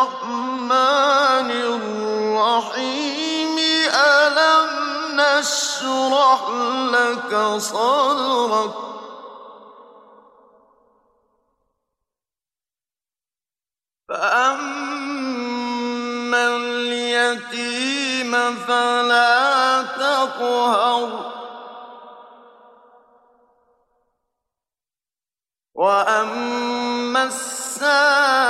الرحمن الرحيم ألم نشرح لك صدرك؟ فأما اليتيم فلا تقهر وأما السائل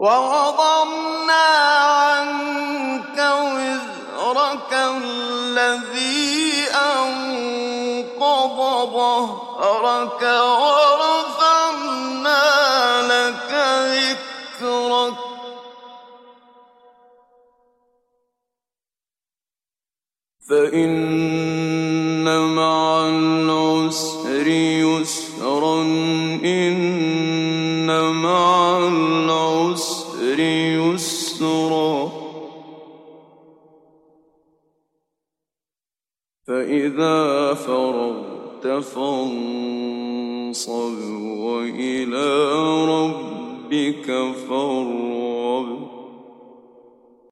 ووضعنا عنك وزرك الذي أنقض ظهرك ورفعنا لك ذكرك. فإن مع العسر يسرا إن مع العسر يسرا. فإذا فرغت فانصب وإلى ربك فارغب.